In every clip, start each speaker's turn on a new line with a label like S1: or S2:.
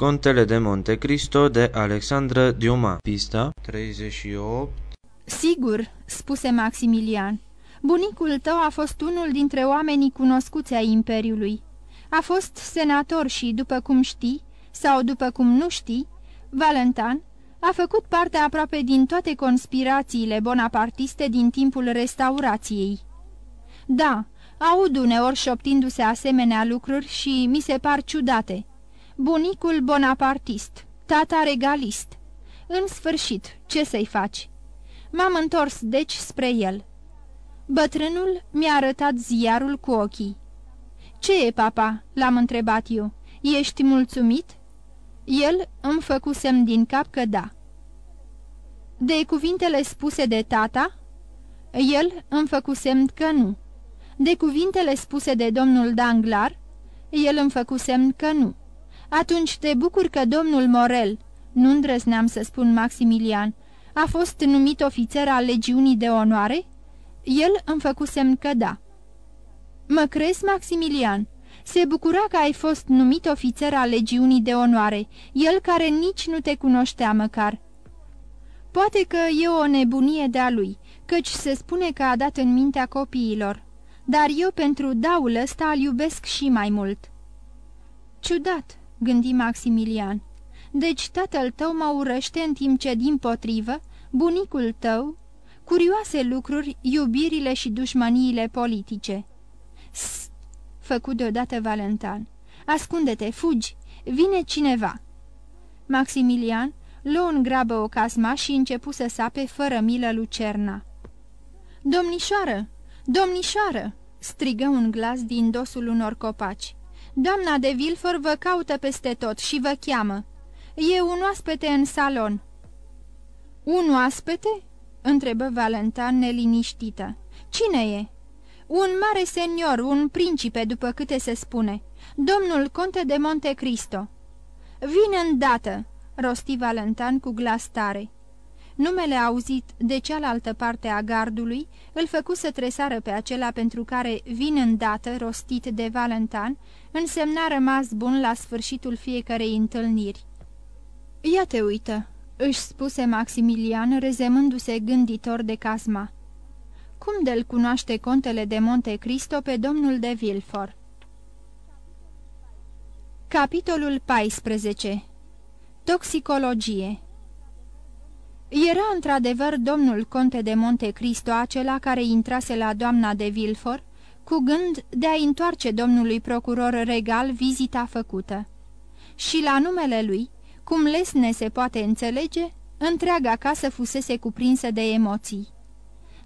S1: Contele de Monte Cristo de Alexandra Diuma Pista 38
S2: Sigur, spuse Maximilian, bunicul tău a fost unul dintre oamenii cunoscuți ai Imperiului. A fost senator și, după cum știi, sau după cum nu știi, Valentan a făcut parte aproape din toate conspirațiile bonapartiste din timpul restaurației. Da, aud uneori șoptindu-se asemenea lucruri și mi se par ciudate bunicul bonapartist, tata regalist. În sfârșit, ce să-i faci? M-am întors deci spre el. Bătrânul mi-a arătat ziarul cu ochii. Ce e, papa?" l-am întrebat eu. Ești mulțumit?" El îmi făcu semn din cap că da. De cuvintele spuse de tata? El îmi făcu semn că nu. De cuvintele spuse de domnul Danglar? El îmi făcu semn că nu. Atunci te bucur că domnul Morel, nu îndrăzneam să spun Maximilian, a fost numit ofițer al legiunii de onoare? El îmi făcu semn că da. Mă crezi, Maximilian? Se bucura că ai fost numit ofițer al legiunii de onoare, el care nici nu te cunoștea măcar. Poate că e o nebunie de-a lui, căci se spune că a dat în mintea copiilor, dar eu pentru daul ăsta îl iubesc și mai mult. Ciudat, gândi Maximilian. Deci tatăl tău mă urăște în timp ce, din potrivă, bunicul tău... Curioase lucruri, iubirile și dușmăniile politice. Sst! făcut deodată Valentan. Ascunde-te, fugi! Vine cineva! Maximilian luă în grabă o casma și începu să sape fără milă lucerna. Domnișoară! Domnișoară!" strigă un glas din dosul unor copaci. Doamna de Vilfor vă caută peste tot și vă cheamă. E un oaspete în salon." Un oaspete?" întrebă Valentan neliniștită. Cine e?" Un mare senior, un principe, după câte se spune. Domnul conte de Monte Cristo." Vine îndată!" rosti Valentan cu glas tare. Numele auzit de cealaltă parte a gardului îl făcu să tresară pe acela pentru care vin îndată rostit de Valentan, însemna rămas bun la sfârșitul fiecărei întâlniri. Ia te uită!" își spuse Maximilian, rezemându-se gânditor de casma. Cum de-l cunoaște contele de Monte Cristo pe domnul de Vilfor? Capitolul 14 Toxicologie era într-adevăr domnul conte de Monte Cristo acela care intrase la doamna de Vilfor, cu gând de a întoarce domnului procuror regal vizita făcută. Și la numele lui, cum lesne se poate înțelege, întreaga casă fusese cuprinsă de emoții.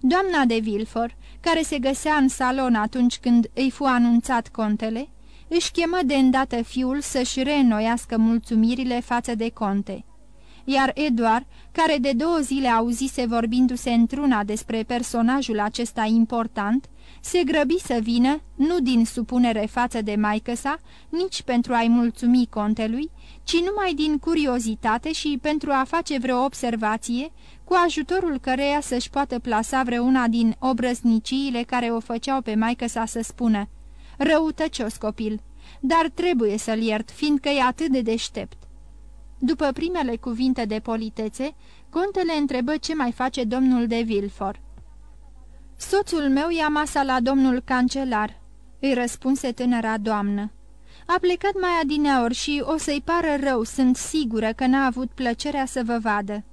S2: Doamna de Vilfor, care se găsea în salon atunci când îi fu anunțat contele, își chemă de îndată fiul să-și reînnoiască mulțumirile față de conte iar Eduard, care de două zile auzise vorbindu-se într-una despre personajul acesta important, se grăbi să vină, nu din supunere față de maică sa, nici pentru a-i mulțumi contelui, ci numai din curiozitate și pentru a face vreo observație, cu ajutorul căreia să-și poată plasa vreuna din obrăzniciile care o făceau pe maică sa să spună Răutăcios copil, dar trebuie să-l iert, fiindcă e atât de deștept. După primele cuvinte de politețe, contele întrebă ce mai face domnul de Vilfor. Soțul meu ia masa la domnul cancelar," îi răspunse tânăra doamnă. A plecat mai adineori și o să-i pară rău, sunt sigură că n-a avut plăcerea să vă vadă."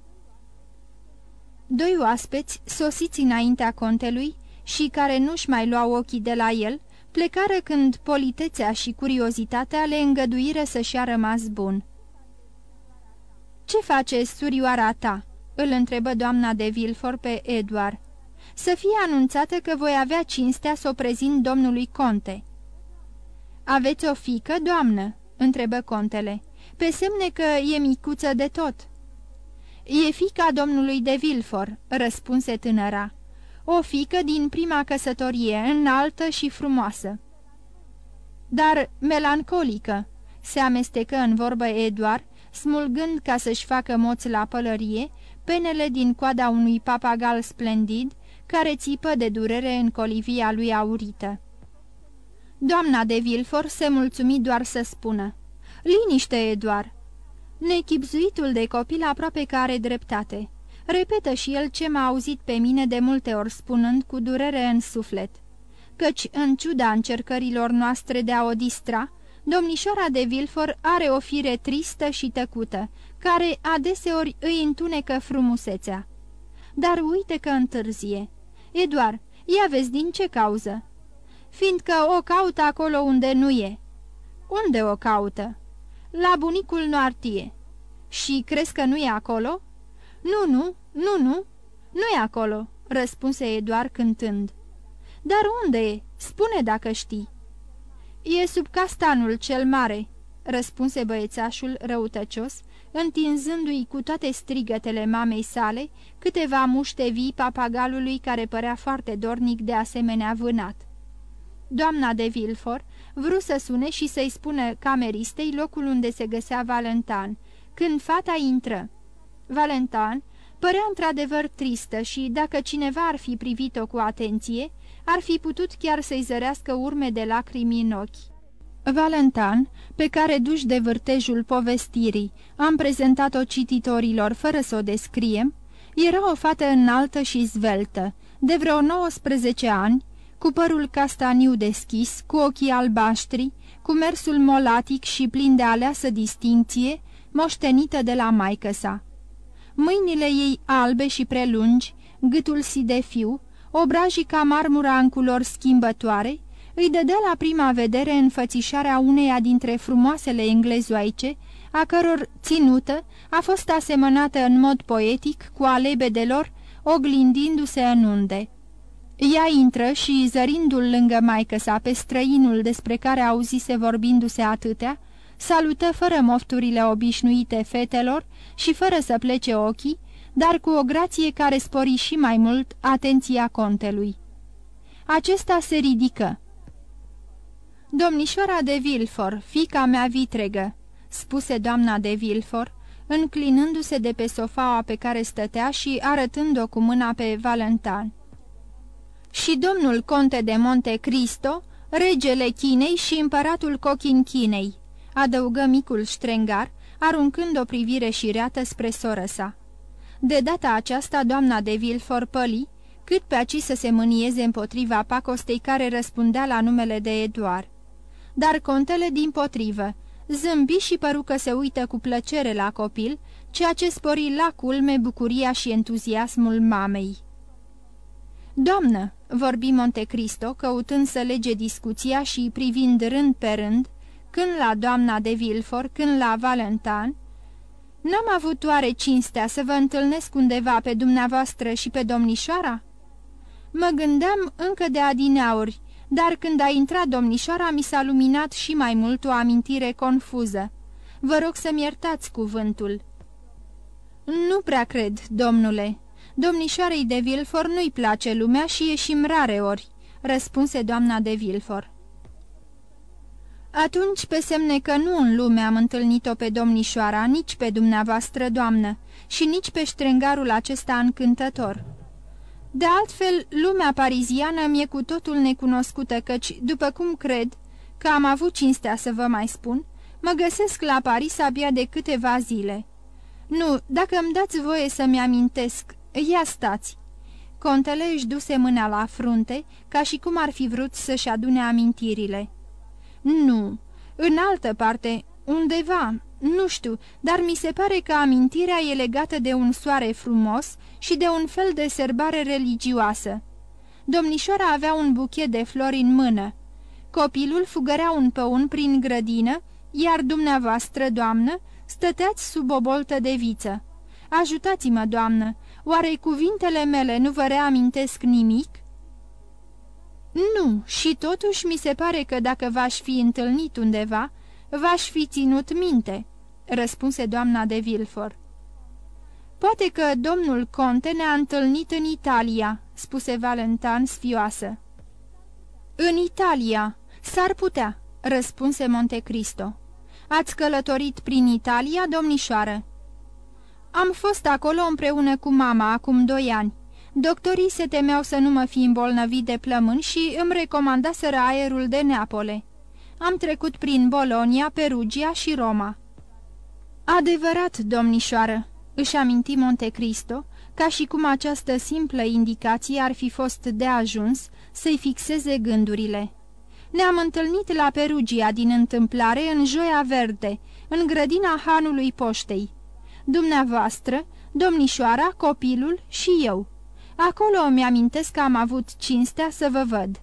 S2: Doi oaspeți, sosiți înaintea contelui și care nu-și mai luau ochii de la el, plecară când politețea și curiozitatea le îngăduire să-și a rămas bun. Ce face surioara ta?" îl întrebă doamna de Vilfor pe Eduard. Să fie anunțată că voi avea cinstea să o prezint domnului conte." Aveți o fică, doamnă?" întrebă contele. Pe semne că e micuță de tot." E fica domnului de Vilfor," răspunse tânăra. O fică din prima căsătorie, înaltă și frumoasă." Dar melancolică," se amestecă în vorbă Eduard, smulgând ca să-și facă moți la pălărie penele din coada unui papagal splendid, care țipă de durere în colivia lui aurită. Doamna de Vilfor se mulțumi doar să spună, Liniște, Eduard, Nechipzuitul de copil aproape că are dreptate. Repetă și el ce m-a auzit pe mine de multe ori spunând cu durere în suflet. Căci, în ciuda încercărilor noastre de a o distra, domnișoara de Vilfor are o fire tristă și tăcută, care adeseori îi întunecă frumusețea. Dar uite că întârzie. Eduard, ia vezi din ce cauză? Fiindcă o caută acolo unde nu e. Unde o caută? La bunicul Noartie. Și crezi că nu e acolo?" Nu, nu, nu, nu, nu e acolo," răspunse Eduard cântând. Dar unde e? Spune dacă știi." E sub castanul cel mare," răspunse băiețașul răutăcios, întinzându-i cu toate strigătele mamei sale câteva muște vii papagalului care părea foarte dornic de asemenea vânat. Doamna de Vilfor vrut să sune și să-i spună cameristei locul unde se găsea Valentan, când fata intră. Valentan părea într-adevăr tristă și, dacă cineva ar fi privit-o cu atenție, ar fi putut chiar să-i zărească urme de lacrimi în ochi. Valentan, pe care duși de vârtejul povestirii, am prezentat-o cititorilor fără să o descriem, era o fată înaltă și zveltă, de vreo 19 ani, cu părul castaniu deschis, cu ochii albaștri, cu mersul molatic și plin de aleasă distinție, moștenită de la maică sa. Mâinile ei albe și prelungi, gâtul si de fiu, obrajii ca marmura în culori schimbătoare, îi dădea la prima vedere înfățișarea uneia dintre frumoasele englezoaice, a căror ținută a fost asemănată în mod poetic cu alebedelor, oglindindu-se în unde. Ea intră și, zărindu-l lângă maică sa pe străinul despre care auzise vorbindu-se atâtea, salută fără mofturile obișnuite fetelor și fără să plece ochii, dar cu o grație care spori și mai mult atenția contelui. Acesta se ridică. Domnișoara de Vilfor, fica mea vitregă," spuse doamna de Vilfor, înclinându-se de pe sofaua pe care stătea și arătând-o cu mâna pe Valentan. Și domnul conte de Monte Cristo, regele Chinei și împăratul Cochin Chinei," adăugă micul ștrengar, aruncând o privire șireată spre soră sa. De data aceasta, doamna de Vilfor păli, cât pe aci să se mânieze împotriva pacostei care răspundea la numele de Eduard dar contele din potrivă, zâmbi și păru că se uită cu plăcere la copil, ceea ce spori la culme bucuria și entuziasmul mamei. Doamnă, vorbi Montecristo, căutând să lege discuția și privind rând pe rând, când la doamna de Vilfor, când la Valentan, N-am avut oare cinstea să vă întâlnesc undeva pe dumneavoastră și pe domnișoara?" Mă gândeam încă de adineauri, dar când a intrat domnișoara mi s-a luminat și mai mult o amintire confuză. Vă rog să-mi iertați cuvântul." Nu prea cred, domnule. Domnișoarei de Vilfor nu-i place lumea și ieșim rare ori," răspunse doamna de Vilfor. Atunci, pe semne că nu în lume am întâlnit-o pe domnișoara, nici pe dumneavoastră, doamnă, și nici pe ștrengarul acesta încântător." De altfel, lumea pariziană mi-e cu totul necunoscută, căci, după cum cred, că am avut cinstea să vă mai spun, mă găsesc la Paris abia de câteva zile. Nu, dacă îmi dați voie să-mi amintesc, ia stați!" Contele își duse mâna la frunte, ca și cum ar fi vrut să-și adune amintirile. Nu, în altă parte, undeva, nu știu, dar mi se pare că amintirea e legată de un soare frumos și de un fel de serbare religioasă. Domnișoara avea un buchet de flori în mână. Copilul fugărea un păun prin grădină, iar dumneavoastră, doamnă, stăteați sub o boltă de viță. Ajutați-mă, doamnă, oare cuvintele mele nu vă reamintesc nimic?" Nu, și totuși mi se pare că dacă v-aș fi întâlnit undeva, v-aș fi ținut minte," răspunse doamna de Vilfor. Poate că domnul conte ne-a întâlnit în Italia," spuse Valentan sfioasă. În Italia, s-ar putea," răspunse Montecristo. Ați călătorit prin Italia, domnișoară?" Am fost acolo împreună cu mama acum doi ani. Doctorii se temeau să nu mă fi îmbolnăvit de plămâni și îmi recomandaseră aerul de Neapole. Am trecut prin Bolonia, Perugia și Roma. Adevărat, domnișoară, își aminti Monte Cristo, ca și cum această simplă indicație ar fi fost de ajuns să-i fixeze gândurile. Ne-am întâlnit la Perugia din întâmplare în Joia Verde, în grădina hanului poștei. Dumneavoastră, domnișoara, copilul și eu. Acolo îmi amintesc că am avut cinstea să vă văd.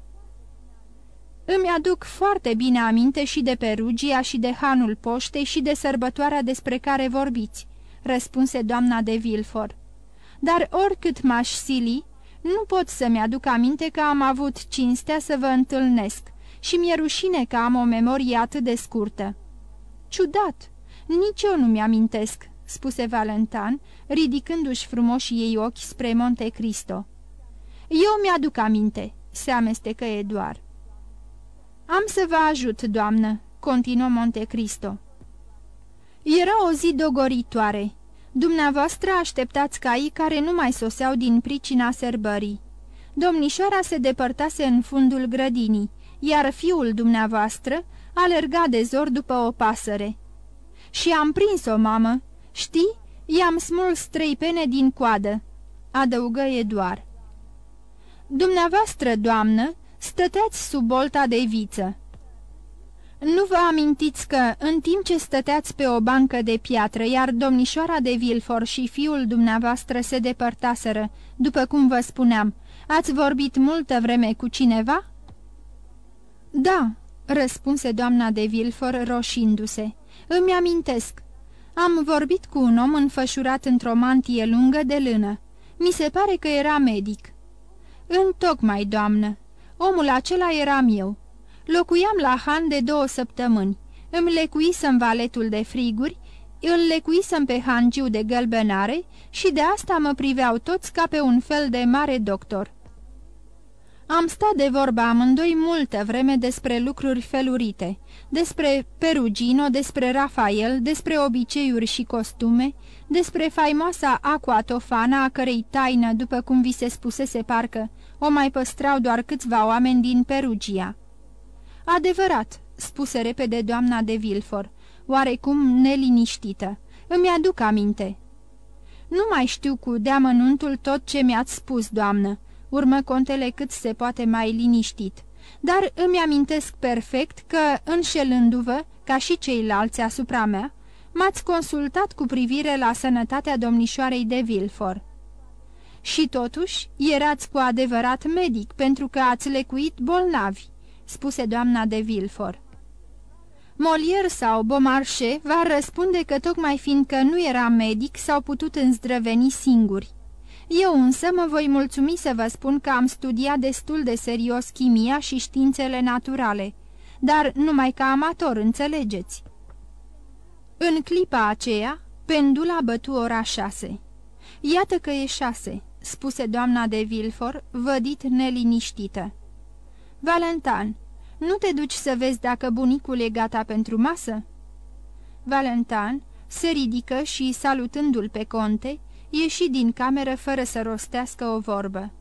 S2: Îmi aduc foarte bine aminte și de Perugia și de hanul poștei și de sărbătoarea despre care vorbiți, răspunse doamna de Vilfor. Dar oricât m-aș sili, nu pot să-mi aduc aminte că am avut cinstea să vă întâlnesc și mi-e rușine că am o memorie atât de scurtă. Ciudat, nici eu nu mi-amintesc, spuse Valentan, ridicându-și frumoșii ei ochi spre Monte Cristo. Eu mi-aduc aminte, se amestecă Eduard. Am să vă ajut, doamnă," continuă Monte Cristo. Era o zi dogoritoare. Dumneavoastră așteptați caii care nu mai soseau din pricina serbării. Domnișoara se depărtase în fundul grădinii, iar fiul dumneavoastră alerga de zor după o pasăre. Și am prins-o, mamă. Știi? I-am smuls trei pene din coadă," adăugă Eduard. Dumneavoastră, doamnă, stăteați sub bolta de viță. Nu vă amintiți că, în timp ce stăteați pe o bancă de piatră, iar domnișoara de Vilfor și fiul dumneavoastră se depărtaseră, după cum vă spuneam, ați vorbit multă vreme cu cineva?" Da," răspunse doamna de Vilfor roșindu-se. Îmi amintesc. Am vorbit cu un om înfășurat într-o mantie lungă de lână. Mi se pare că era medic." Întocmai, doamnă. Omul acela eram eu. Locuiam la Han de două săptămâni. Îmi lecuisem valetul de friguri, îl lecuisem pe hangiu de gălbenare și de asta mă priveau toți ca pe un fel de mare doctor. Am stat de vorba amândoi multă vreme despre lucruri felurite, despre Perugino, despre Rafael, despre obiceiuri și costume, despre faimoasa Aqua Tofana, a cărei taină, după cum vi se spusese parcă, o mai păstrau doar câțiva oameni din Perugia. Adevărat, spuse repede doamna de Vilfor, oarecum neliniștită. Îmi aduc aminte. Nu mai știu cu deamănuntul tot ce mi-ați spus, doamnă, urmă contele cât se poate mai liniștit, dar îmi amintesc perfect că, înșelându-vă, ca și ceilalți asupra mea, m-ați consultat cu privire la sănătatea domnișoarei de Vilfor. Și totuși, erați cu adevărat medic, pentru că ați lecuit bolnavi, spuse doamna de Vilfor. Molière sau Beaumarchais va răspunde că tocmai fiindcă nu era medic s-au putut îndrăveni singuri. Eu însă mă voi mulțumi să vă spun că am studiat destul de serios chimia și științele naturale, dar numai ca amator, înțelegeți. În clipa aceea, pendula bătu ora șase. Iată că e șase, spuse doamna de Vilfor, vădit neliniștită. Valentan, nu te duci să vezi dacă bunicul e gata pentru masă?" Valentan se ridică și, salutându-l pe conte, ieși din cameră fără să rostească o vorbă.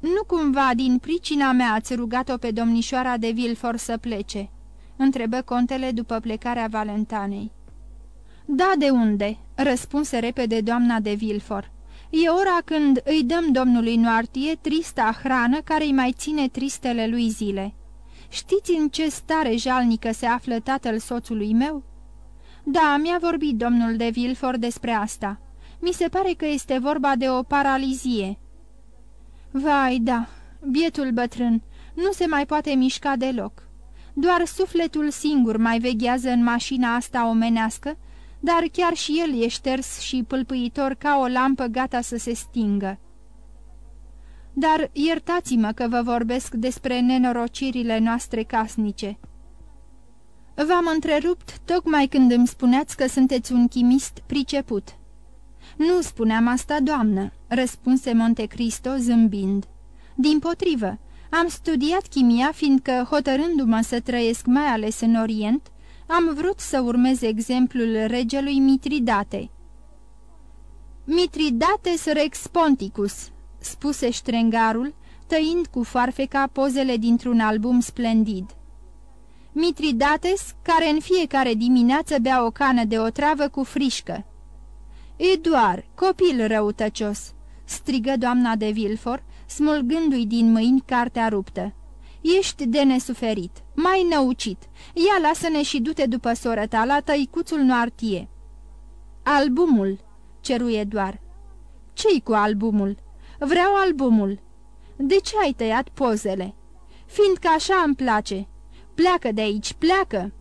S2: Nu cumva din pricina mea ați rugat-o pe domnișoara de Vilfor să plece?" întrebă contele după plecarea Valentanei. Da, de unde?" răspunse repede doamna de Vilfor. E ora când îi dăm domnului Noartie trista hrană care îi mai ține tristele lui zile. Știți în ce stare jalnică se află tatăl soțului meu?" Da, mi-a vorbit domnul de Vilfort despre asta. Mi se pare că este vorba de o paralizie." Vai, da, bietul bătrân, nu se mai poate mișca deloc. Doar sufletul singur mai veghează în mașina asta omenească, dar chiar și el e șters și pâlpâitor ca o lampă gata să se stingă. Dar iertați-mă că vă vorbesc despre nenorocirile noastre casnice. V-am întrerupt tocmai când îmi spuneați că sunteți un chimist priceput. Nu spuneam asta, doamnă, răspunse Montecristo zâmbind. Din potrivă, am studiat chimia fiindcă, hotărându-mă să trăiesc mai ales în Orient, am vrut să urmez exemplul regelui Mitridate. Mitridates rex ponticus, spuse ștrengarul, tăind cu farfeca pozele dintr-un album splendid. Mitridates, care în fiecare dimineață bea o cană de otravă cu frișcă. Eduard, copil răutăcios!" strigă doamna de Vilfor, smulgându-i din mâini cartea ruptă. Ești de nesuferit, mai năucit. Ia lasă-ne și du-te după soră ta la tăicuțul noartie." Albumul," ceruie doar. Ce-i cu albumul? Vreau albumul." De ce ai tăiat pozele?" Fiindcă așa îmi place." Pleacă de aici, pleacă!"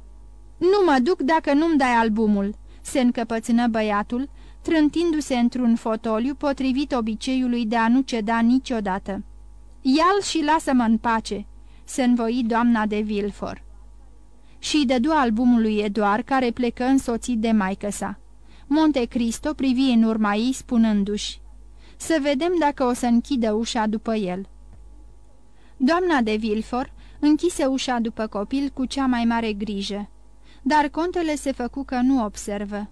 S2: Nu mă duc dacă nu-mi dai albumul," se încăpățână băiatul, trântindu-se într-un fotoliu potrivit obiceiului de a nu ceda niciodată. Ia-l și lasă-mă în pace!" se învoi doamna de Vilfor. Și dădu albumul lui Eduard, care plecă însoțit de maică sa. Monte Cristo privi în urma ei, spunându-și, Să vedem dacă o să închidă ușa după el." Doamna de Vilfor închise ușa după copil cu cea mai mare grijă, dar contele se făcu că nu observă.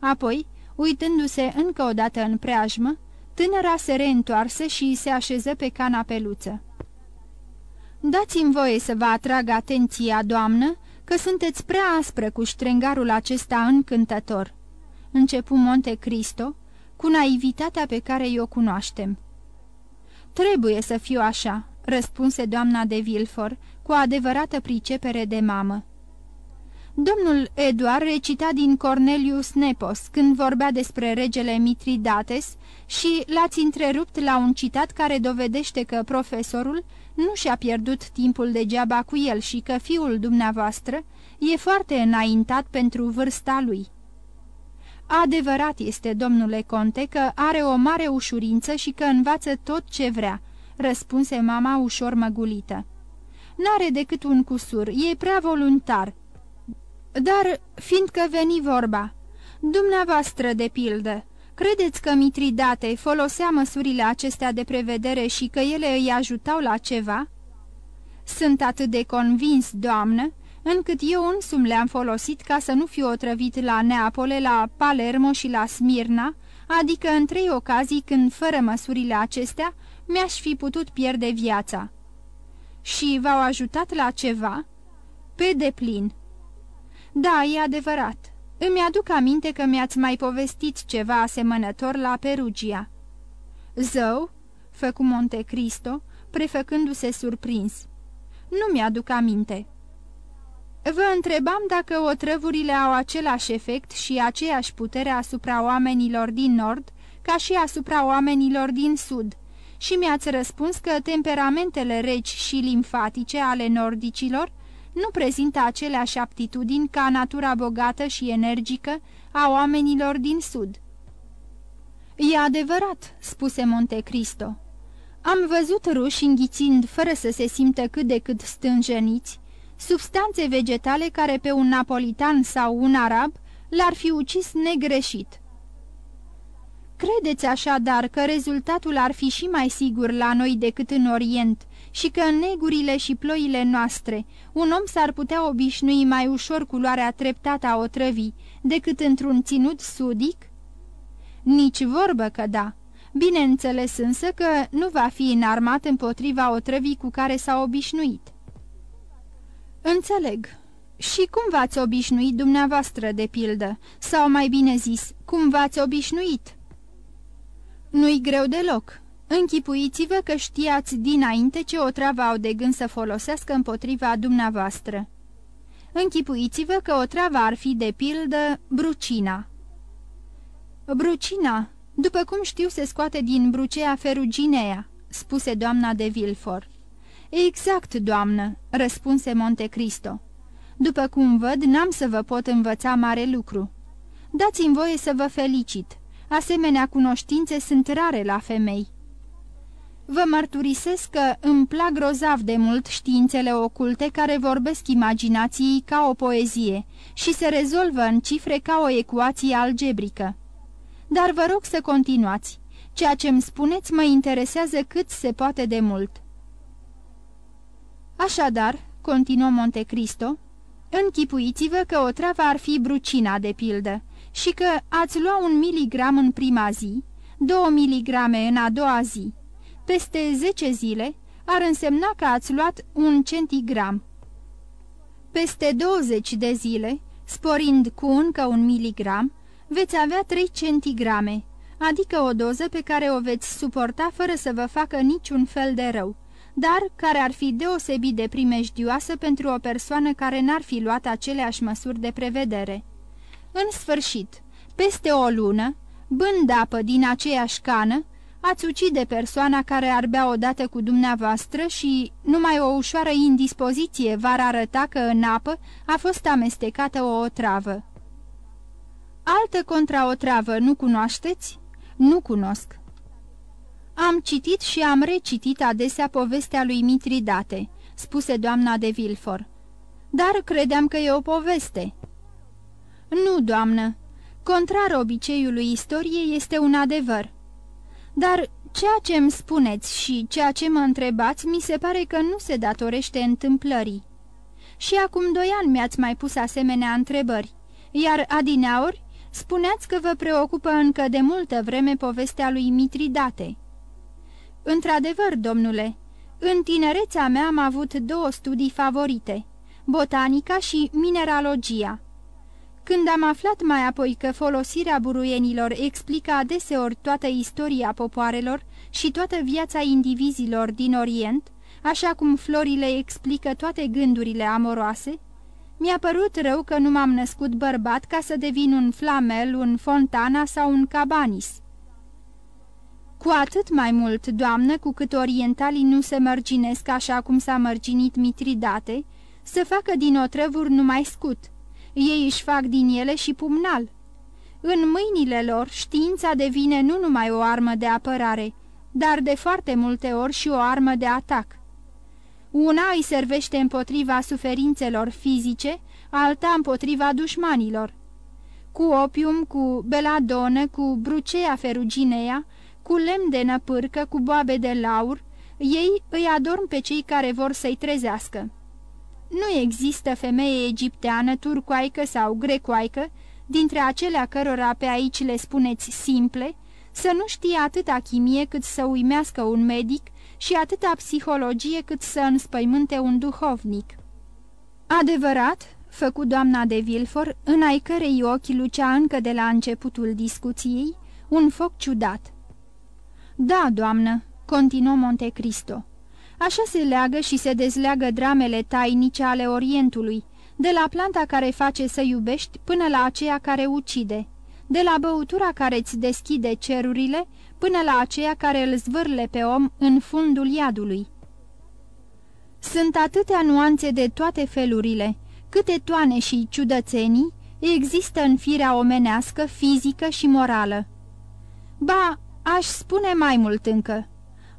S2: Apoi, uitându-se încă o dată în preajmă, tânăra se reîntoarse și se așeză pe canapeluță. Dați-mi voie să vă atrag atenția, doamnă, că sunteți prea aspră cu ștrengarul acesta încântător." Începu Monte Cristo, cu naivitatea pe care o cunoaștem. Trebuie să fiu așa," răspunse doamna de Vilfor, cu adevărată pricepere de mamă. Domnul Eduard recita din Cornelius Nepos când vorbea despre regele Mitridates și l-ați întrerupt la un citat care dovedește că profesorul nu și-a pierdut timpul degeaba cu el și că fiul dumneavoastră e foarte înaintat pentru vârsta lui. Adevărat este, domnule conte, că are o mare ușurință și că învață tot ce vrea, răspunse mama ușor măgulită. N-are decât un cusur, e prea voluntar. Dar, fiindcă veni vorba, dumneavoastră de pildă, credeți că Mitridate folosea măsurile acestea de prevedere și că ele îi ajutau la ceva? Sunt atât de convins, doamnă, încât eu însumi le-am folosit ca să nu fiu otrăvit la Neapole, la Palermo și la Smirna, adică în trei ocazii când, fără măsurile acestea, mi-aș fi putut pierde viața. Și v-au ajutat la ceva? Pe deplin. Da, e adevărat. Îmi aduc aminte că mi-ați mai povestit ceva asemănător la Perugia. Zău? Făcu Monte Cristo, prefăcându-se surprins. Nu mi-aduc aminte. Vă întrebam dacă otrăvurile au același efect și aceeași putere asupra oamenilor din nord ca și asupra oamenilor din sud și mi-ați răspuns că temperamentele reci și limfatice ale nordicilor nu prezintă aceleași aptitudini ca natura bogată și energică a oamenilor din sud. E adevărat," spuse Monte Cristo. Am văzut ruși înghițind, fără să se simtă cât de cât stânjeniți, substanțe vegetale care pe un napolitan sau un arab l-ar fi ucis negreșit. Credeți așadar că rezultatul ar fi și mai sigur la noi decât în Orient și că în negurile și ploile noastre un om s-ar putea obișnui mai ușor cu luarea treptată a otrăvii decât într-un ținut sudic? Nici vorbă că da. Bineînțeles însă că nu va fi înarmat împotriva otrăvii cu care s-a obișnuit. Înțeleg. Și cum v-ați obișnuit dumneavoastră, de pildă? Sau mai bine zis, cum v-ați obișnuit?" Nu-i greu deloc. Închipuiți-vă că știați dinainte ce o travă au de gând să folosească împotriva dumneavoastră. Închipuiți-vă că o travă ar fi de pildă brucina. Brucina, după cum știu, se scoate din brucea feruginea, spuse doamna de Vilfor. Exact, doamnă, răspunse Monte Cristo. După cum văd, n-am să vă pot învăța mare lucru. Dați-mi voie să vă felicit. Asemenea cunoștințe sunt rare la femei. Vă mărturisesc că îmi plac grozav de mult științele oculte care vorbesc imaginației ca o poezie și se rezolvă în cifre ca o ecuație algebrică. Dar vă rog să continuați. Ceea ce îmi spuneți mă interesează cât se poate de mult. Așadar, continuă Montecristo, închipuiți-vă că o travă ar fi brucina, de pildă, și că ați lua un miligram în prima zi, două miligrame în a doua zi. Peste zece zile ar însemna că ați luat un centigram. Peste 20 de zile, sporind cu încă un miligram, veți avea 3 centigrame, adică o doză pe care o veți suporta fără să vă facă niciun fel de rău, dar care ar fi deosebit de primejdioasă pentru o persoană care n-ar fi luat aceleași măsuri de prevedere. În sfârșit, peste o lună, bând apă din aceeași cană, ați ucide persoana care ar bea odată cu dumneavoastră și numai o ușoară indispoziție v-ar arăta că în apă a fost amestecată o otravă. Altă contraotravă nu cunoașteți? Nu cunosc. Am citit și am recitit adesea povestea lui Mitridate, spuse doamna de Vilfor. Dar credeam că e o poveste. Nu, doamnă. Contrar obiceiului istoriei este un adevăr. Dar ceea ce îmi spuneți și ceea ce mă întrebați mi se pare că nu se datorește întâmplării. Și acum doi ani mi-ați mai pus asemenea întrebări, iar adineauri spuneați că vă preocupă încă de multă vreme povestea lui Mitridate. Într-adevăr, domnule, în tinerețea mea am avut două studii favorite, botanica și mineralogia. Când am aflat mai apoi că folosirea buruienilor explică adeseori toată istoria popoarelor și toată viața indivizilor din Orient, așa cum florile explică toate gândurile amoroase, mi-a părut rău că nu m-am născut bărbat ca să devin un Flamel, un Fontana sau un Cabanis. Cu atât mai mult, doamnă, cu cât orientalii nu se mărginesc așa cum s-a mărginit Mitridate, să facă din otrăvuri numai scut. Ei își fac din ele și pumnal. În mâinile lor, știința devine nu numai o armă de apărare, dar de foarte multe ori și o armă de atac. Una îi servește împotriva suferințelor fizice, alta împotriva dușmanilor. Cu opium, cu beladonă, cu brucea feruginea, cu lemn de năpârcă, cu boabe de laur, ei îi adorm pe cei care vor să-i trezească. Nu există femeie egipteană, turcoaică sau grecoaică, dintre acelea cărora pe aici le spuneți simple, să nu știe atâta chimie cât să uimească un medic și atâta psihologie cât să înspăimânte un duhovnic. Adevărat, făcu doamna de Vilfor, în ai cărei ochi lucea încă de la începutul discuției, un foc ciudat. Da, doamnă, continuă Monte Cristo. Așa se leagă și se dezleagă dramele tainice ale Orientului, de la planta care face să iubești până la aceea care ucide, de la băutura care îți deschide cerurile până la aceea care îl zvârle pe om în fundul iadului. Sunt atâtea nuanțe de toate felurile, câte toane și ciudățenii există în firea omenească, fizică și morală. Ba, aș spune mai mult încă.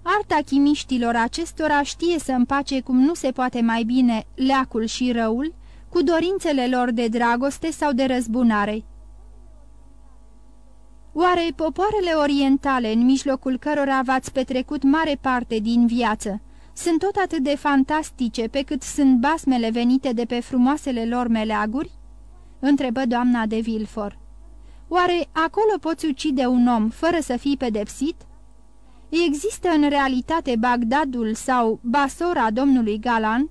S2: Arta chimiștilor acestora știe să împace cum nu se poate mai bine leacul și răul cu dorințele lor de dragoste sau de răzbunare. Oare popoarele orientale, în mijlocul cărora v-ați petrecut mare parte din viață, sunt tot atât de fantastice pe cât sunt basmele venite de pe frumoasele lor meleaguri? Întrebă doamna de Vilfor. Oare acolo poți ucide un om fără să fii pedepsit? Există în realitate Bagdadul sau Basora domnului Galan?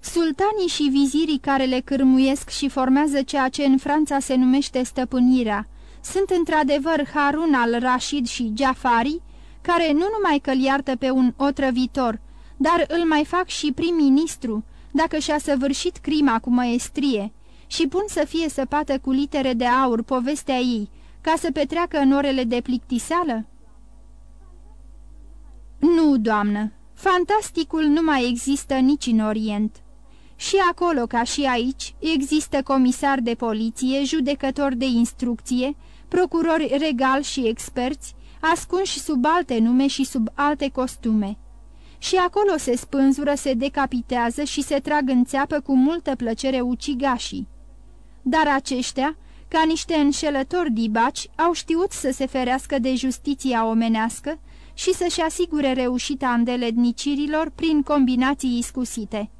S2: Sultanii și vizirii care le cârmuiesc și formează ceea ce în Franța se numește stăpânirea, sunt într-adevăr Harun al Rashid și Jafari, care nu numai că-l iartă pe un otrăvitor, dar îl mai fac și prim-ministru, dacă și-a săvârșit crima cu măestrie, și pun să fie săpată cu litere de aur povestea ei, ca să petreacă în orele de plictiseală? Nu, doamnă, fantasticul nu mai există nici în Orient. Și acolo, ca și aici, există comisar de poliție, judecători de instrucție, procurori regali și experți, ascunși sub alte nume și sub alte costume. Și acolo se spânzură, se decapitează și se trag în țeapă cu multă plăcere ucigașii. Dar aceștia, ca niște înșelători dibaci, au știut să se ferească de justiția omenească și să-și asigure reușita îndelednicirilor prin combinații iscusite.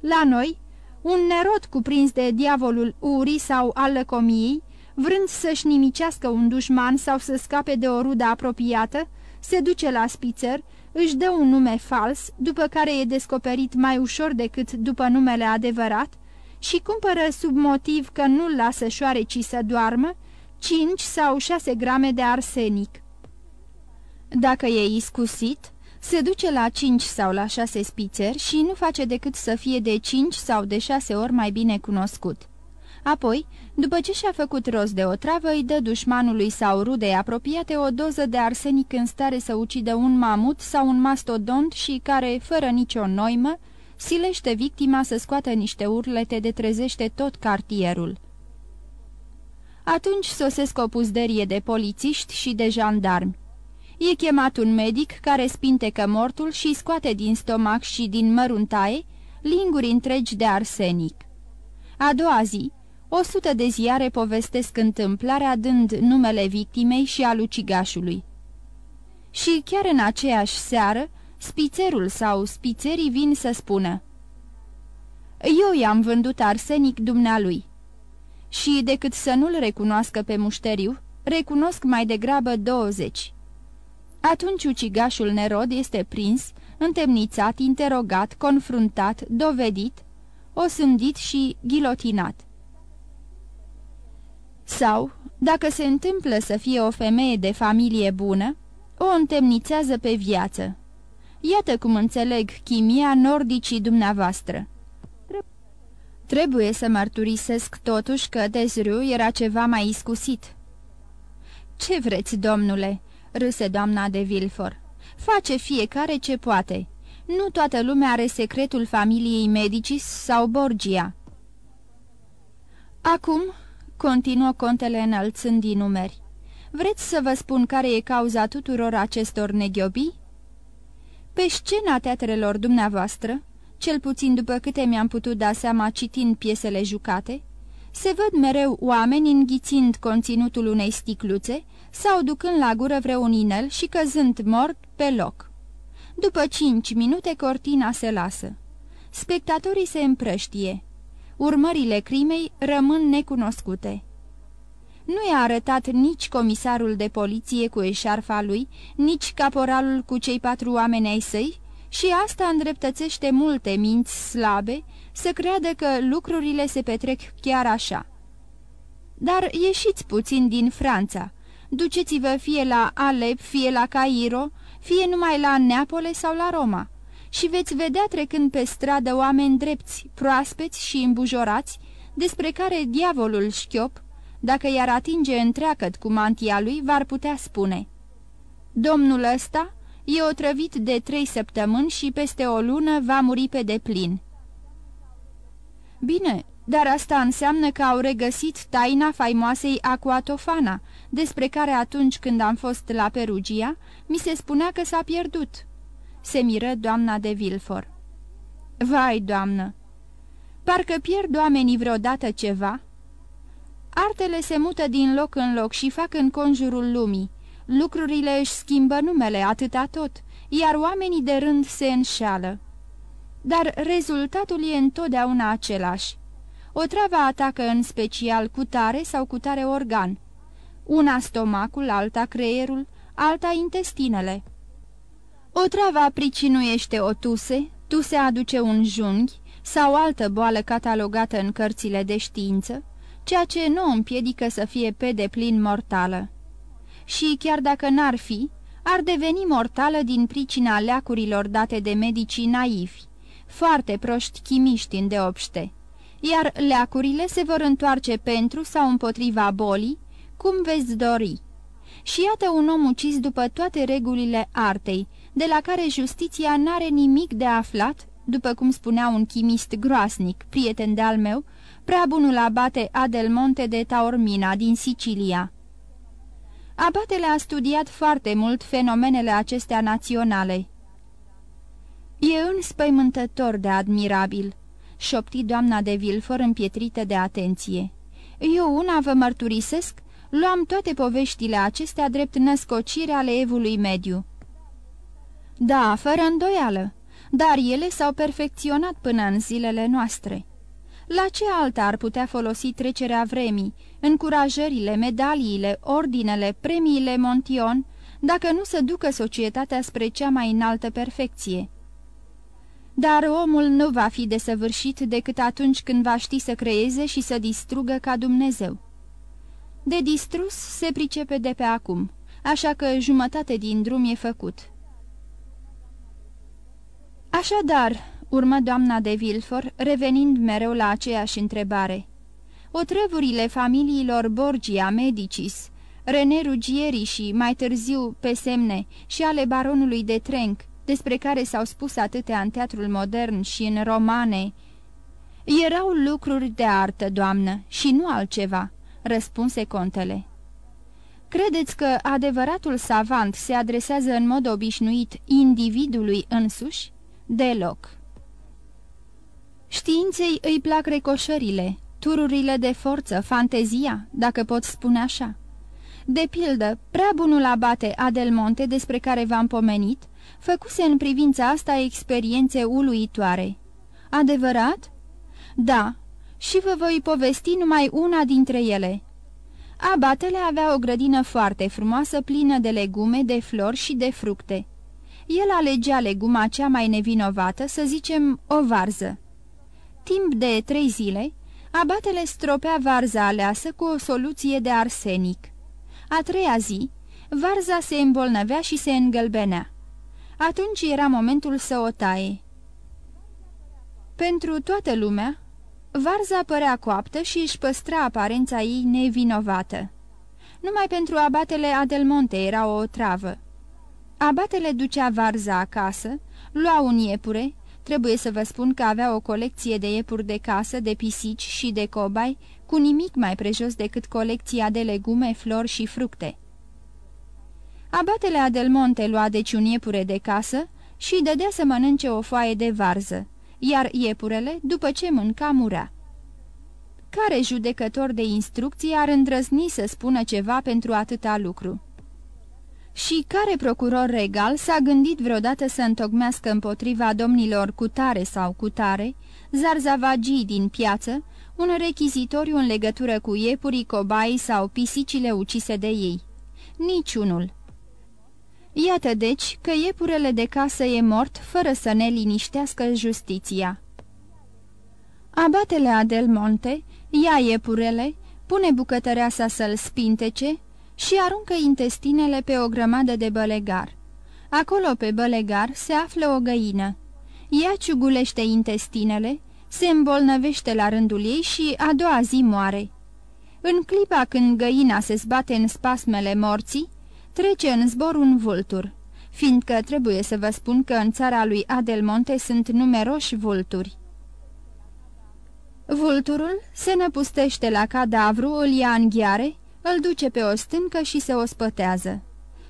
S2: La noi, un nerod cuprins de diavolul urii sau al lăcomiei, vrând să-și nimicească un dușman sau să scape de o rudă apropiată, se duce la spițer, își dă un nume fals, după care e descoperit mai ușor decât după numele adevărat, și cumpără sub motiv că nu-l lasă șoarecii să doarmă, 5 sau 6 grame de arsenic. Dacă e iscusit, se duce la 5 sau la 6 spițeri și nu face decât să fie de 5 sau de 6 ori mai bine cunoscut. Apoi, după ce și-a făcut rost de o travă, îi dă dușmanului sau rudei apropiate o doză de arsenic în stare să ucidă un mamut sau un mastodont și care, fără nicio noimă, silește victima să scoată niște urlete de trezește tot cartierul. Atunci sosesc o puzderie de polițiști și de jandarmi. E chemat un medic care spintecă mortul și scoate din stomac și din măruntaie linguri întregi de arsenic. A doua zi, o sută de ziare povestesc întâmplarea dând numele victimei și al ucigașului. Și chiar în aceeași seară, spițerul sau spițerii vin să spună Eu i-am vândut arsenic dumnealui. Și decât să nu-l recunoască pe mușteriu, recunosc mai degrabă 20. Atunci ucigașul Nerod este prins, întemnițat, interogat, confruntat, dovedit, osândit și ghilotinat. Sau, dacă se întâmplă să fie o femeie de familie bună, o întemnițează pe viață. Iată cum înțeleg chimia nordicii dumneavoastră. Trebuie să mărturisesc totuși că Dezriu era ceva mai iscusit. Ce vreți, domnule?" Râse doamna de Vilfor. Face fiecare ce poate. Nu toată lumea are secretul familiei Medicis sau Borgia." Acum, continuă contele înălțând din numeri. Vreți să vă spun care e cauza tuturor acestor neghiobii? Pe scena teatrelor dumneavoastră, cel puțin după câte mi-am putut da seama citind piesele jucate, se văd mereu oameni înghițind conținutul unei sticluțe sau ducând la gură vreun inel și căzând mort pe loc. După cinci minute, cortina se lasă. Spectatorii se împrăștie. Urmările crimei rămân necunoscute. Nu i-a arătat nici comisarul de poliție cu eșarfa lui, nici caporalul cu cei patru oameni ai săi, și asta îndreptățește multe minți slabe să creadă că lucrurile se petrec chiar așa. Dar ieșiți puțin din Franța, duceți-vă fie la Alep, fie la Cairo, fie numai la Neapole sau la Roma și veți vedea trecând pe stradă oameni drepți, proaspeți și îmbujorați, despre care diavolul șchiop, dacă i-ar atinge întreagăt cu mantia lui, v-ar putea spune Domnul ăsta e otrăvit de trei săptămâni și peste o lună va muri pe deplin. Bine, dar asta înseamnă că au regăsit taina faimoasei Aquatofana, despre care atunci când am fost la Perugia, mi se spunea că s-a pierdut. Se miră doamna de Vilfor. Vai, doamnă! Parcă pierd oamenii vreodată ceva? Artele se mută din loc în loc și fac în conjurul lumii. Lucrurile își schimbă numele atâta tot, iar oamenii de rând se înșeală. Dar rezultatul e întotdeauna același. O travă atacă în special cu tare sau cu tare organ. Una stomacul, alta creierul, alta intestinele. O travă pricinuiește o tuse, tuse aduce un junghi sau altă boală catalogată în cărțile de știință, ceea ce nu o împiedică să fie pe deplin mortală. Și chiar dacă n-ar fi, ar deveni mortală din pricina leacurilor date de medicii naivi, foarte proști chimiști îndeopște, iar leacurile se vor întoarce pentru sau împotriva bolii, cum veți dori. Și iată un om ucis după toate regulile artei, de la care justiția n-are nimic de aflat, după cum spunea un chimist groasnic, prieten de-al meu, prea bunul abate Adelmonte de Taormina din Sicilia. Abatele a studiat foarte mult fenomenele acestea naționale. E înspăimântător de admirabil, șopti doamna de Vilfor împietrită de atenție. Eu una vă mărturisesc, luam toate poveștile acestea drept născocire ale evului mediu. Da, fără îndoială, dar ele s-au perfecționat până în zilele noastre. La ce alta ar putea folosi trecerea vremii, încurajările, medaliile, ordinele, premiile Montion, dacă nu să ducă societatea spre cea mai înaltă perfecție. Dar omul nu va fi desăvârșit decât atunci când va ști să creeze și să distrugă ca Dumnezeu. De distrus se pricepe de pe acum, așa că jumătate din drum e făcut. Așadar, urmă doamna de Vilfor, revenind mereu la aceeași întrebare. Otrăvurile familiilor Borgia Medicis, René Ruggieri și, mai târziu, pe semne, și ale baronului de Trenc, despre care s-au spus atâtea în teatrul modern și în romane, erau lucruri de artă, doamnă, și nu altceva, răspunse contele. Credeți că adevăratul savant se adresează în mod obișnuit individului însuși? Deloc. Științei îi plac recoșările, tururile de forță, fantezia, dacă pot spune așa. De pildă, prea bunul abate Adelmonte, despre care v-am pomenit, făcuse în privința asta experiențe uluitoare. Adevărat? Da, și vă voi povesti numai una dintre ele. Abatele avea o grădină foarte frumoasă, plină de legume, de flori și de fructe. El alegea leguma cea mai nevinovată, să zicem o varză. Timp de trei zile, abatele stropea varza aleasă cu o soluție de arsenic. A treia zi, varza se îmbolnăvea și se îngălbenea. Atunci era momentul să o taie. Pentru toată lumea, varza părea coaptă și își păstra aparența ei nevinovată. Numai pentru abatele Adelmonte era o travă. Abatele ducea varza acasă, lua un iepure, trebuie să vă spun că avea o colecție de iepuri de casă, de pisici și de cobai, cu nimic mai prejos decât colecția de legume, flori și fructe. Abatele Adelmonte lua deci un iepure de casă și dădea să mănânce o foaie de varză, iar iepurele, după ce mânca, murea. Care judecător de instrucție ar îndrăzni să spună ceva pentru atâta lucru? Și care procuror regal s-a gândit vreodată să întocmească împotriva domnilor cutare sau cutare, zarzavagii din piață, un rechizitoriu în legătură cu iepurii, cobai sau pisicile ucise de ei? Niciunul. Iată deci că iepurele de casă e mort fără să ne liniștească justiția. Abatele Adelmonte ia iepurele, pune bucătăreasa să-l spintece și aruncă intestinele pe o grămadă de bălegar. Acolo pe bălegar se află o găină. Ea ciugulește intestinele, se îmbolnăvește la rândul ei și a doua zi moare. În clipa când găina se zbate în spasmele morții, trece în zbor un vultur, fiindcă trebuie să vă spun că în țara lui Adelmonte sunt numeroși vulturi. Vulturul se năpustește la cadavru, îl ia în ghiare, îl duce pe o stâncă și se ospătează.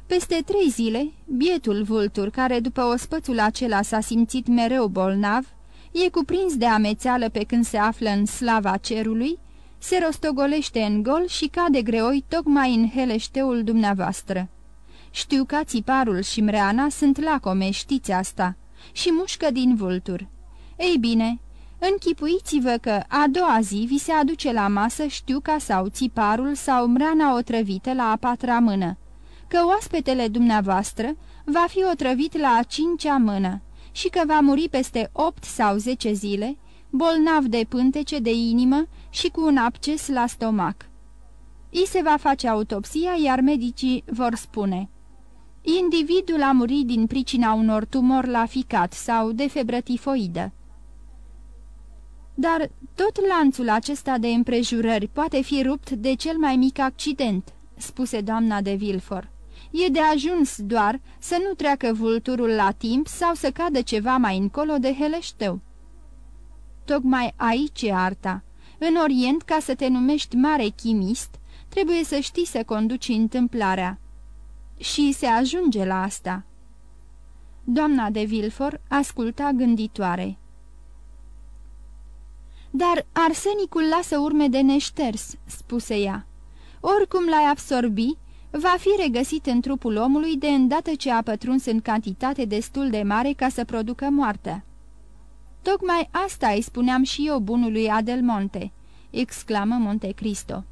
S2: Peste trei zile, bietul vultur, care după ospățul acela s-a simțit mereu bolnav, e cuprins de amețeală pe când se află în slava cerului, se rostogolește în gol și cade greoi tocmai în heleșteul dumneavoastră. Știu că țiparul și mreana sunt lacome, știți asta, și mușcă din vultur. Ei bine, închipuiți-vă că a doua zi vi se aduce la masă știuca sau țiparul sau mreana otrăvită la a patra mână, că oaspetele dumneavoastră va fi otrăvit la a cincea mână și că va muri peste opt sau zece zile, bolnav de pântece de inimă și cu un abces la stomac. I se va face autopsia, iar medicii vor spune Individul a murit din pricina unor tumori la ficat sau de febră tifoidă. Dar tot lanțul acesta de împrejurări poate fi rupt de cel mai mic accident, spuse doamna de Vilfor. E de ajuns doar să nu treacă vulturul la timp sau să cadă ceva mai încolo de heleșteu. Tocmai aici e arta. În Orient, ca să te numești mare chimist, trebuie să știi să conduci întâmplarea. Și se ajunge la asta. Doamna de Vilfor asculta gânditoare. Dar arsenicul lasă urme de neșters," spuse ea. Oricum l-ai absorbi, va fi regăsit în trupul omului de îndată ce a pătruns în cantitate destul de mare ca să producă moartea. Tocmai asta îi spuneam și eu bunului Adelmonte," exclamă Monte Cristo.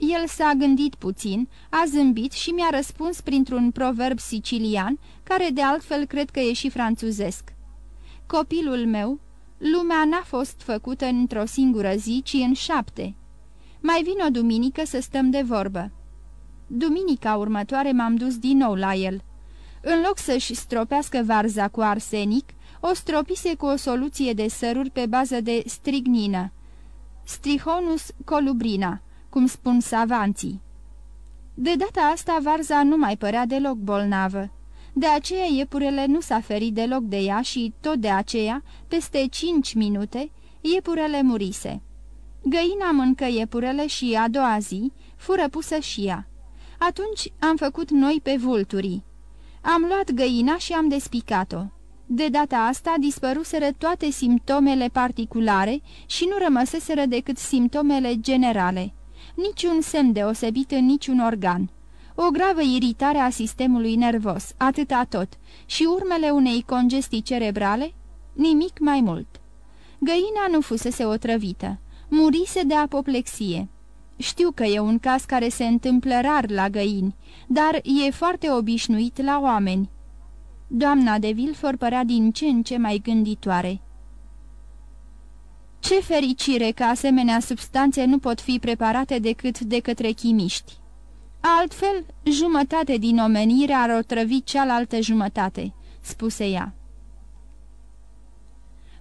S2: El s-a gândit puțin, a zâmbit și mi-a răspuns printr-un proverb sicilian, care de altfel cred că e și franțuzesc. Copilul meu, lumea n-a fost făcută într-o singură zi, ci în șapte. Mai vin o duminică să stăm de vorbă. Duminica următoare m-am dus din nou la el. În loc să-și stropească varza cu arsenic, o stropise cu o soluție de săruri pe bază de strignină, Strihonus colubrina, cum spun savanții. De data asta varza nu mai părea deloc bolnavă. De aceea iepurele nu s-a ferit deloc de ea și, tot de aceea, peste cinci minute, iepurele murise. Găina mâncă iepurele și a doua zi fură pusă și ea. Atunci am făcut noi pe vulturii. Am luat găina și am despicat-o. De data asta dispăruseră toate simptomele particulare și nu rămăseseră decât simptomele generale. Niciun semn deosebit în niciun organ. O gravă iritare a sistemului nervos, atâta tot, și urmele unei congestii cerebrale? Nimic mai mult. Găina nu fusese otrăvită. Murise de apoplexie. Știu că e un caz care se întâmplă rar la găini, dar e foarte obișnuit la oameni. Doamna de Vilfor părea din ce în ce mai gânditoare. Ce fericire că asemenea substanțe nu pot fi preparate decât de către chimiști. Altfel, jumătate din omenire ar otrăvi cealaltă jumătate, spuse ea.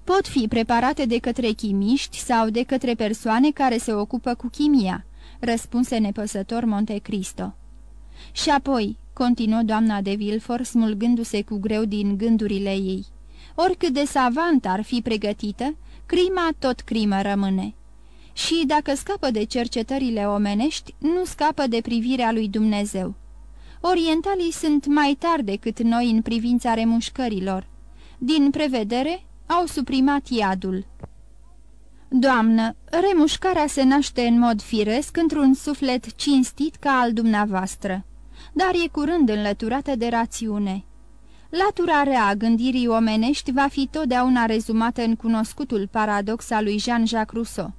S2: Pot fi preparate de către chimiști sau de către persoane care se ocupă cu chimia, răspunse nepăsător Monte Cristo. Și apoi, continuă doamna de Vilfor, smulgându-se cu greu din gândurile ei, oricât de savant ar fi pregătită, crima tot crimă rămâne. Și dacă scapă de cercetările omenești, nu scapă de privirea lui Dumnezeu. Orientalii sunt mai tari decât noi în privința remușcărilor. Din prevedere, au suprimat iadul. Doamnă, remușcarea se naște în mod firesc într-un suflet cinstit ca al dumneavoastră, dar e curând înlăturată de rațiune. Latura rea a gândirii omenești va fi totdeauna rezumată în cunoscutul paradox al lui Jean-Jacques Rousseau.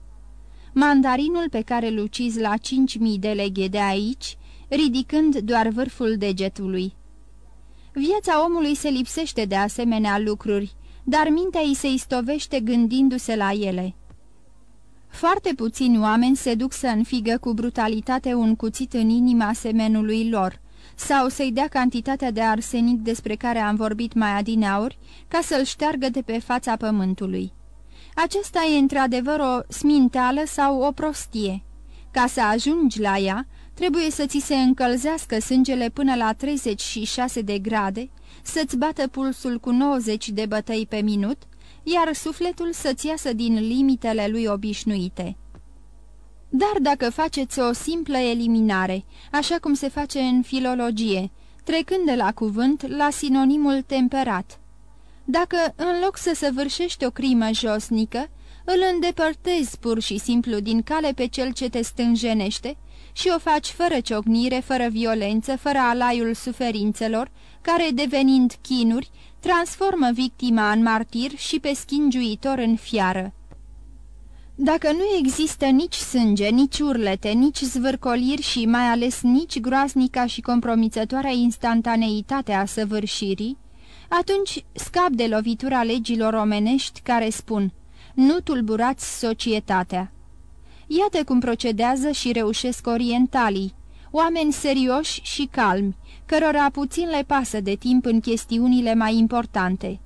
S2: Mandarinul pe care îl ucizi la cinci mii de leghe de aici, ridicând doar vârful degetului. Viața omului se lipsește de asemenea lucruri, dar mintea îi se istovește gândindu-se la ele. Foarte puțini oameni se duc să înfigă cu brutalitate un cuțit în inima semenului lor, sau să-i dea cantitatea de arsenic despre care am vorbit mai adineauri, ca să-l șteargă de pe fața pământului. Acesta e într-adevăr o sminteală sau o prostie. Ca să ajungi la ea, trebuie să ți se încălzească sângele până la 36 de grade, să-ți bată pulsul cu 90 de bătăi pe minut, iar sufletul să-ți iasă din limitele lui obișnuite. Dar dacă faceți o simplă eliminare, așa cum se face în filologie, trecând de la cuvânt la sinonimul temperat, dacă, în loc să săvârșești o crimă josnică, îl îndepărtezi pur și simplu din cale pe cel ce te stânjenește și o faci fără ciocnire, fără violență, fără alaiul suferințelor, care, devenind chinuri, transformă victima în martir și pe schingiuitor în fiară. Dacă nu există nici sânge, nici urlete, nici zvârcoliri și mai ales nici groaznica și compromițătoarea instantaneitate a săvârșirii, atunci scap de lovitura legilor omenești care spun nu tulburați societatea. Iată cum procedează și reușesc orientalii, oameni serioși și calmi, cărora puțin le pasă de timp în chestiunile mai importante.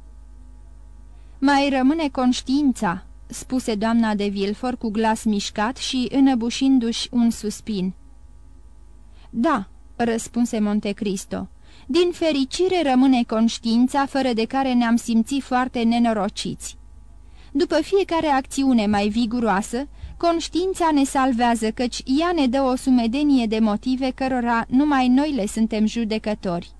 S2: Mai rămâne conștiința, spuse doamna de Vilfor cu glas mișcat și înăbușindu-și un suspin. Da, răspunse Montecristo, din fericire rămâne conștiința fără de care ne-am simțit foarte nenorociți. După fiecare acțiune mai viguroasă, conștiința ne salvează căci ea ne dă o sumedenie de motive cărora numai noi le suntem judecători.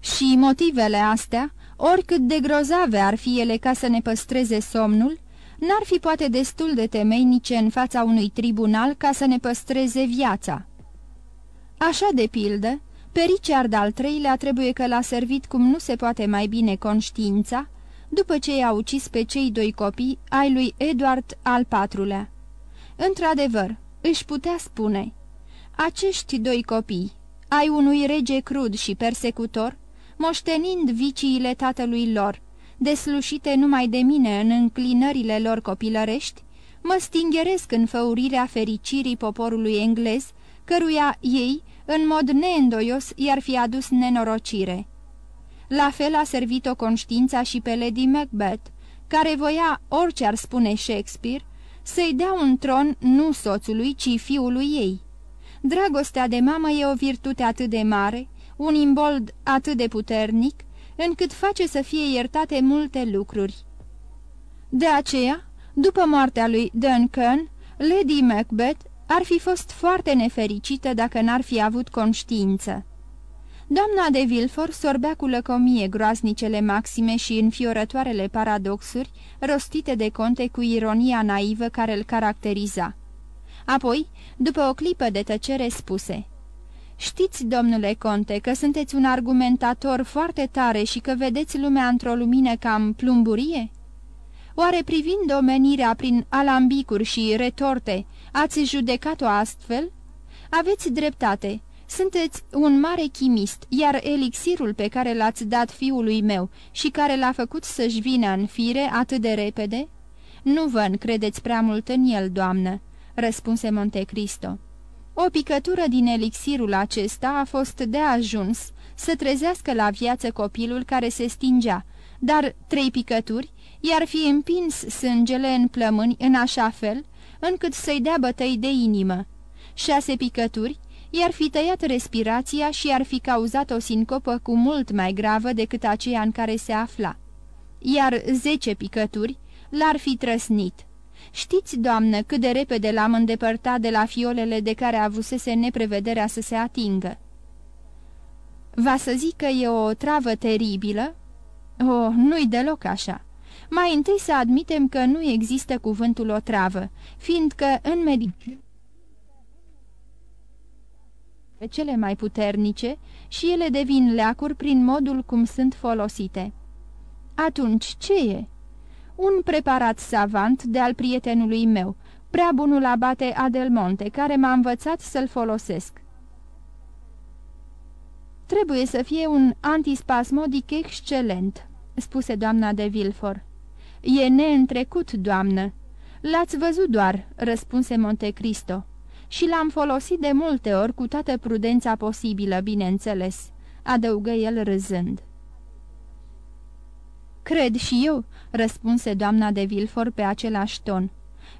S2: Și motivele astea, oricât de grozave ar fi ele ca să ne păstreze somnul, n-ar fi poate destul de temeinice în fața unui tribunal ca să ne păstreze viața. Așa de pildă, pe Richard al treilea trebuie că l-a servit cum nu se poate mai bine conștiința, după ce i-a ucis pe cei doi copii ai lui Edward al patrulea. Într-adevăr, își putea spune, acești doi copii, ai unui rege crud și persecutor, moștenind viciile tatălui lor, deslușite numai de mine în înclinările lor copilărești, mă stingheresc în făurirea fericirii poporului englez, căruia ei, în mod neîndoios, i-ar fi adus nenorocire. La fel a servit-o conștiința și pe Lady Macbeth, care voia, orice ar spune Shakespeare, să-i dea un tron nu soțului, ci fiului ei. Dragostea de mamă e o virtute atât de mare, un imbold atât de puternic, încât face să fie iertate multe lucruri. De aceea, după moartea lui Duncan, Lady Macbeth ar fi fost foarte nefericită dacă n-ar fi avut conștiință. Doamna de Vilfort sorbea cu lăcomie groaznicele maxime și înfiorătoarele paradoxuri rostite de conte cu ironia naivă care îl caracteriza. Apoi, după o clipă de tăcere, spuse Știți, domnule conte, că sunteți un argumentator foarte tare și că vedeți lumea într-o lumină cam plumburie?" Oare privind omenirea prin alambicuri și retorte, ați judecat-o astfel? Aveți dreptate. Sunteți un mare chimist, iar elixirul pe care l-ați dat fiului meu și care l-a făcut să-și vină în fire atât de repede? Nu vă credeți prea mult în el, doamnă, răspunse Montecristo. O picătură din elixirul acesta a fost de ajuns să trezească la viață copilul care se stingea, dar trei picături i-ar fi împins sângele în plămâni în așa fel încât să-i dea bătăi de inimă. Șase picături i-ar fi tăiat respirația și ar fi cauzat o sincopă cu mult mai gravă decât aceea în care se afla. Iar zece picături l-ar fi trăsnit. Știți, doamnă, cât de repede l-am îndepărtat de la fiolele de care avusese neprevederea să se atingă. Va să zic că e o travă teribilă? Oh, nu-i deloc așa. Mai întâi să admitem că nu există cuvântul otravă, fiindcă în medicină cele mai puternice și ele devin leacuri prin modul cum sunt folosite. Atunci, ce e? Un preparat savant de al prietenului meu, prea bunul abate Adelmonte, care m-a învățat să-l folosesc. Trebuie să fie un antispasmodic excelent, spuse doamna de Vilfort. E neîntrecut, doamnă." L-ați văzut doar," răspunse Montecristo. Și l-am folosit de multe ori cu toată prudența posibilă, bineînțeles," adăugă el râzând. Cred și eu," răspunse doamna de Vilfort pe același ton.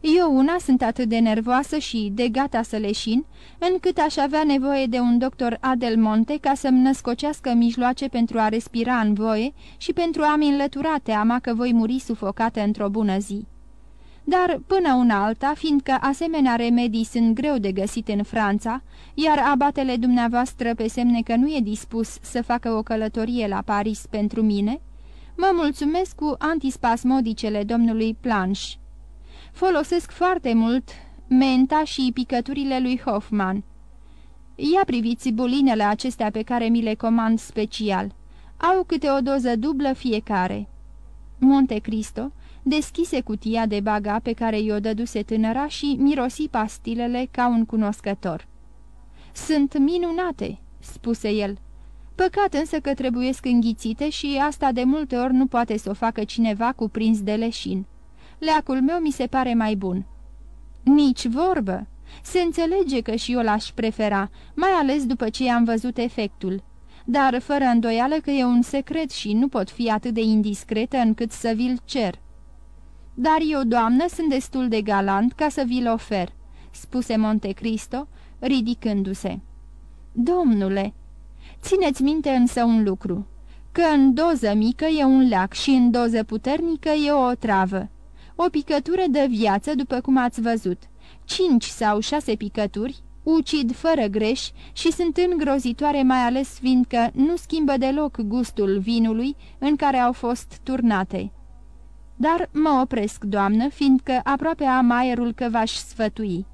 S2: Eu una sunt atât de nervoasă și de gata să leșin, încât aș avea nevoie de un doctor Adelmonte ca să-mi născocească mijloace pentru a respira în voie și pentru a-mi înlătura teama că voi muri sufocată într-o bună zi. Dar până una alta, fiindcă asemenea remedii sunt greu de găsit în Franța, iar abatele dumneavoastră pe semne că nu e dispus să facă o călătorie la Paris pentru mine, mă mulțumesc cu antispasmodicele domnului Planche folosesc foarte mult menta și picăturile lui Hoffman. Ia priviți bulinele acestea pe care mi le comand special. Au câte o doză dublă fiecare. Monte Cristo deschise cutia de baga pe care i-o dăduse tânăra și mirosi pastilele ca un cunoscător. Sunt minunate," spuse el. Păcat însă că trebuiesc înghițite și asta de multe ori nu poate să o facă cineva cuprins de leșin leacul meu mi se pare mai bun." Nici vorbă! Se înțelege că și eu l-aș prefera, mai ales după ce am văzut efectul. Dar fără îndoială că e un secret și nu pot fi atât de indiscretă încât să vi-l cer." Dar eu, doamnă, sunt destul de galant ca să vi-l ofer," spuse Montecristo, ridicându-se. Domnule, țineți minte însă un lucru, că în doză mică e un leac și în doză puternică e o travă. O picătură de viață, după cum ați văzut. Cinci sau șase picături ucid fără greș și sunt îngrozitoare mai ales fiindcă nu schimbă deloc gustul vinului în care au fost turnate. Dar mă opresc, doamnă, fiindcă aproape am aerul că v-aș sfătui.